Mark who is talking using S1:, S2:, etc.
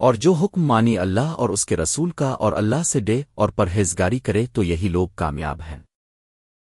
S1: اور جو حکم مانی اللہ اور اس کے رسول کا اور اللہ سے ڈے اور پرہیزگاری کرے تو یہی لوگ کامیاب ہیں۔